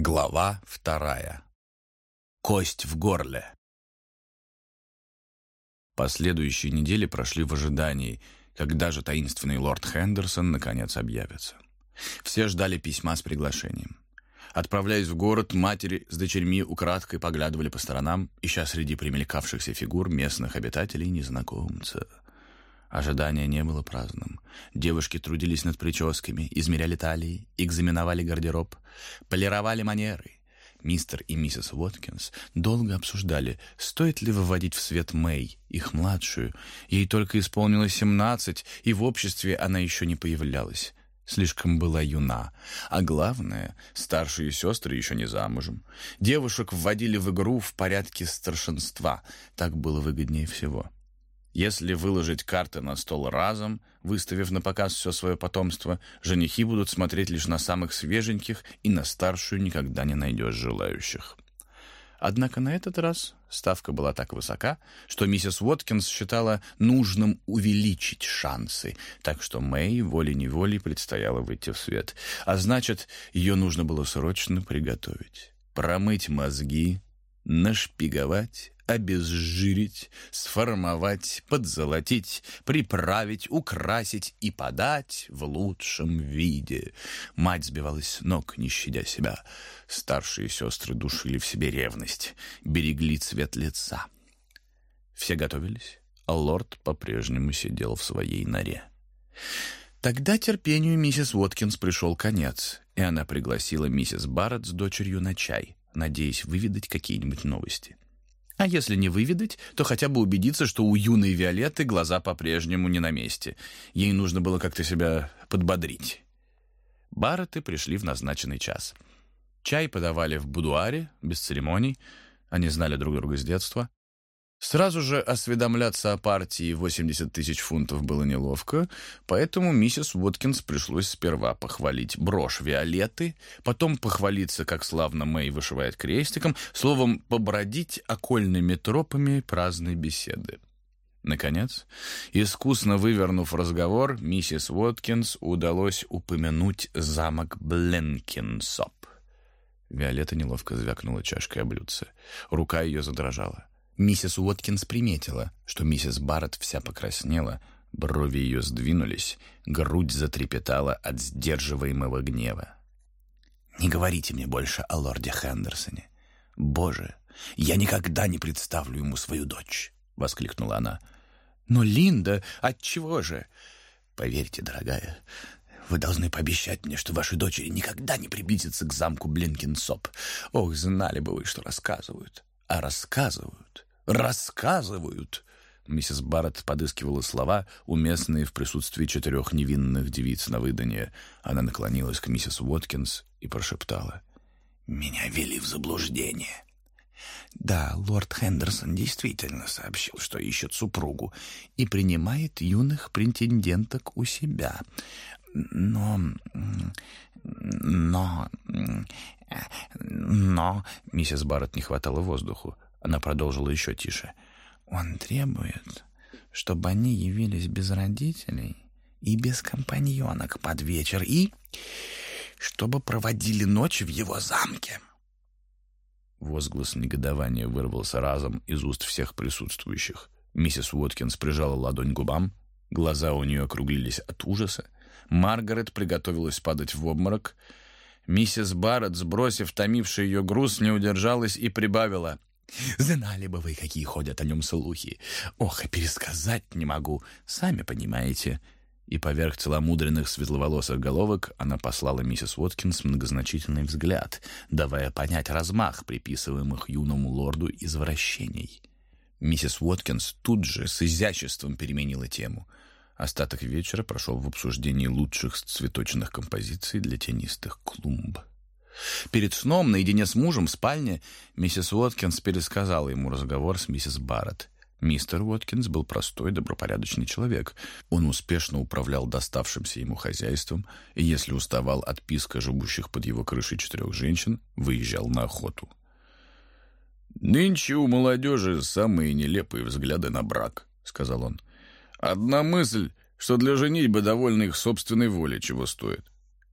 Глава вторая. Кость в горле. Последующие недели прошли в ожидании, когда же таинственный лорд Хендерсон наконец объявится. Все ждали письма с приглашением. Отправляясь в город, матери с дочерьми украдкой поглядывали по сторонам, ища среди примелькавшихся фигур местных обитателей незнакомца — Ожидание не было праздным. Девушки трудились над прическами, измеряли талии, экзаменовали гардероб, полировали манеры. Мистер и миссис Уоткинс долго обсуждали, стоит ли выводить в свет Мэй, их младшую. Ей только исполнилось семнадцать, и в обществе она еще не появлялась. Слишком была юна. А главное, старшие сестры еще не замужем. Девушек вводили в игру в порядке старшинства. Так было выгоднее всего. Если выложить карты на стол разом, выставив на показ все свое потомство, женихи будут смотреть лишь на самых свеженьких, и на старшую никогда не найдешь желающих. Однако на этот раз ставка была так высока, что миссис Уоткинс считала нужным увеличить шансы, так что Мэй волей-неволей предстояло выйти в свет. А значит, ее нужно было срочно приготовить. Промыть мозги, нашпиговать, обезжирить, сформовать, подзолотить, приправить, украсить и подать в лучшем виде. Мать сбивалась ног, не щадя себя. Старшие сестры душили в себе ревность, берегли цвет лица. Все готовились, а лорд по-прежнему сидел в своей норе. Тогда терпению миссис Уоткинс пришел конец, и она пригласила миссис Барретт с дочерью на чай, надеясь выведать какие-нибудь новости. А если не выведать, то хотя бы убедиться, что у юной Виолетты глаза по-прежнему не на месте. Ей нужно было как-то себя подбодрить. Барретты пришли в назначенный час. Чай подавали в будуаре, без церемоний. Они знали друг друга с детства. Сразу же осведомляться о партии 80 тысяч фунтов было неловко, поэтому миссис Уоткинс пришлось сперва похвалить брошь Виолетты, потом похвалиться, как славно Мэй вышивает крестиком, словом, побродить окольными тропами праздной беседы. Наконец, искусно вывернув разговор, миссис Уоткинс удалось упомянуть замок Бленкинсоп. Виолетта неловко звякнула чашкой о блюдце. Рука ее задрожала. Миссис Уоткинс приметила, что миссис Барретт вся покраснела, брови ее сдвинулись, грудь затрепетала от сдерживаемого гнева. «Не говорите мне больше о лорде Хендерсоне. Боже, я никогда не представлю ему свою дочь!» — воскликнула она. «Но, Линда, отчего же?» «Поверьте, дорогая, вы должны пообещать мне, что ваши дочери никогда не приблизятся к замку Блинкинсоп. Ох, знали бы вы, что рассказывают. А рассказывают рассказывают. Миссис Барретт подыскивала слова, уместные в присутствии четырех невинных девиц на выданье. Она наклонилась к миссис Уоткинс и прошептала. «Меня вели в заблуждение». Да, лорд Хендерсон действительно сообщил, что ищет супругу и принимает юных претенденток у себя. Но... но... но... Миссис Барретт не хватало воздуху. Она продолжила еще тише. «Он требует, чтобы они явились без родителей и без компаньонок под вечер, и чтобы проводили ночь в его замке». Возглас негодования вырвался разом из уст всех присутствующих. Миссис Уоткинс прижала ладонь губам, глаза у нее округлились от ужаса. Маргарет приготовилась падать в обморок. Миссис Барретт, сбросив томивший ее груз, не удержалась и прибавила. Знали бы вы, какие ходят о нем слухи. Ох, и пересказать не могу, сами понимаете». И поверх целомудренных светловолосых головок она послала миссис Уоткинс многозначительный взгляд, давая понять размах приписываемых юному лорду извращений. Миссис Уоткинс тут же с изяществом переменила тему. Остаток вечера прошел в обсуждении лучших цветочных композиций для тенистых клумб. Перед сном, наедине с мужем в спальне, миссис Уоткинс пересказала ему разговор с миссис Барретт. Мистер Уоткинс был простой, добропорядочный человек. Он успешно управлял доставшимся ему хозяйством, и если уставал от писка живущих под его крышей четырех женщин, выезжал на охоту. «Нынче у молодежи самые нелепые взгляды на брак», — сказал он. «Одна мысль, что для женитьбы довольно их собственной воли чего стоит.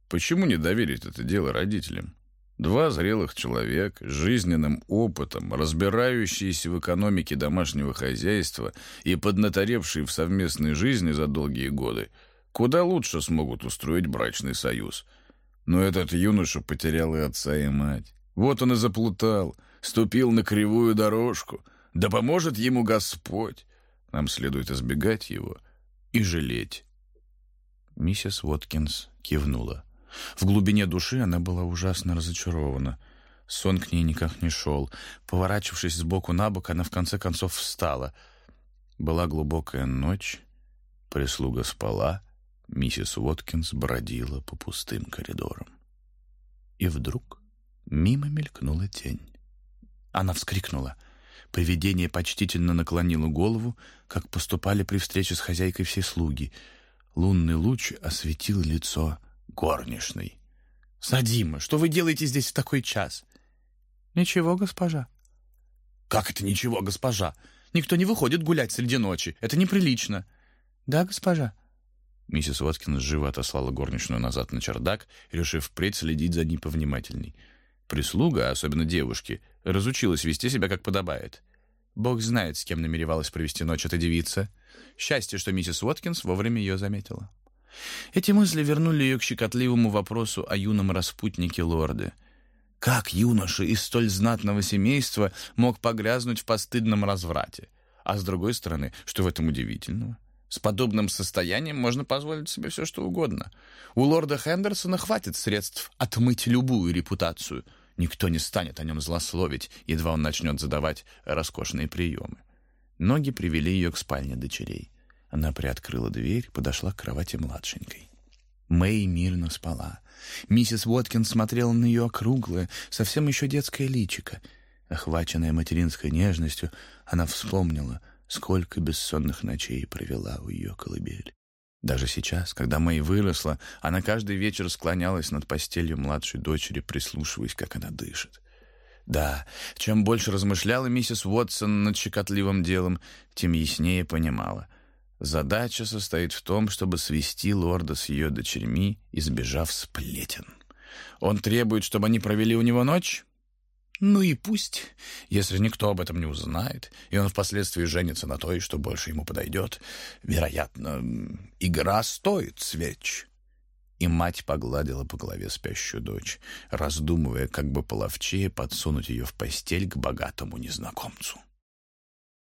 Почему не доверить это дело родителям? Два зрелых человека с жизненным опытом, разбирающиеся в экономике домашнего хозяйства и поднаторевшие в совместной жизни за долгие годы, куда лучше смогут устроить брачный союз. Но этот юноша потерял и отца, и мать. Вот он и заплутал, ступил на кривую дорожку. Да поможет ему Господь. Нам следует избегать его и жалеть. Миссис Уоткинс кивнула. В глубине души она была ужасно разочарована. Сон к ней никак не шел. Поворачившись сбоку на бок, она в конце концов встала. Была глубокая ночь, прислуга спала, миссис Уоткинс бродила по пустым коридорам. И вдруг мимо мелькнула тень. Она вскрикнула. Привидение почтительно наклонило голову, как поступали при встрече с хозяйкой все слуги. Лунный луч осветил лицо горничной. «Садима, что вы делаете здесь в такой час?» «Ничего, госпожа». «Как это ничего, госпожа? Никто не выходит гулять среди ночи. Это неприлично». «Да, госпожа». Миссис Уоткинс живо отослала горничную назад на чердак, решив впредь следить за ней повнимательней. Прислуга, особенно девушки, разучилась вести себя как подобает. Бог знает, с кем намеревалась провести ночь эта девица. Счастье, что миссис Уоткинс вовремя ее заметила. Эти мысли вернули ее к щекотливому вопросу о юном распутнике лорда. Как юноша из столь знатного семейства мог погрязнуть в постыдном разврате? А с другой стороны, что в этом удивительного? С подобным состоянием можно позволить себе все, что угодно. У лорда Хендерсона хватит средств отмыть любую репутацию. Никто не станет о нем злословить, едва он начнет задавать роскошные приемы. Ноги привели ее к спальне дочерей. Она приоткрыла дверь, подошла к кровати младшенькой. Мэй мирно спала. Миссис Уоткинс смотрела на ее округлое, совсем еще детское личико. Охваченная материнской нежностью, она вспомнила, сколько бессонных ночей провела у ее колыбели. Даже сейчас, когда Мэй выросла, она каждый вечер склонялась над постелью младшей дочери, прислушиваясь, как она дышит. Да, чем больше размышляла миссис Уотсон над щекотливым делом, тем яснее понимала. Задача состоит в том, чтобы свести лорда с ее дочерьми, избежав сплетен. Он требует, чтобы они провели у него ночь? Ну и пусть, если никто об этом не узнает, и он впоследствии женится на той, что больше ему подойдет. Вероятно, игра стоит свеч. И мать погладила по голове спящую дочь, раздумывая, как бы половчее подсунуть ее в постель к богатому незнакомцу.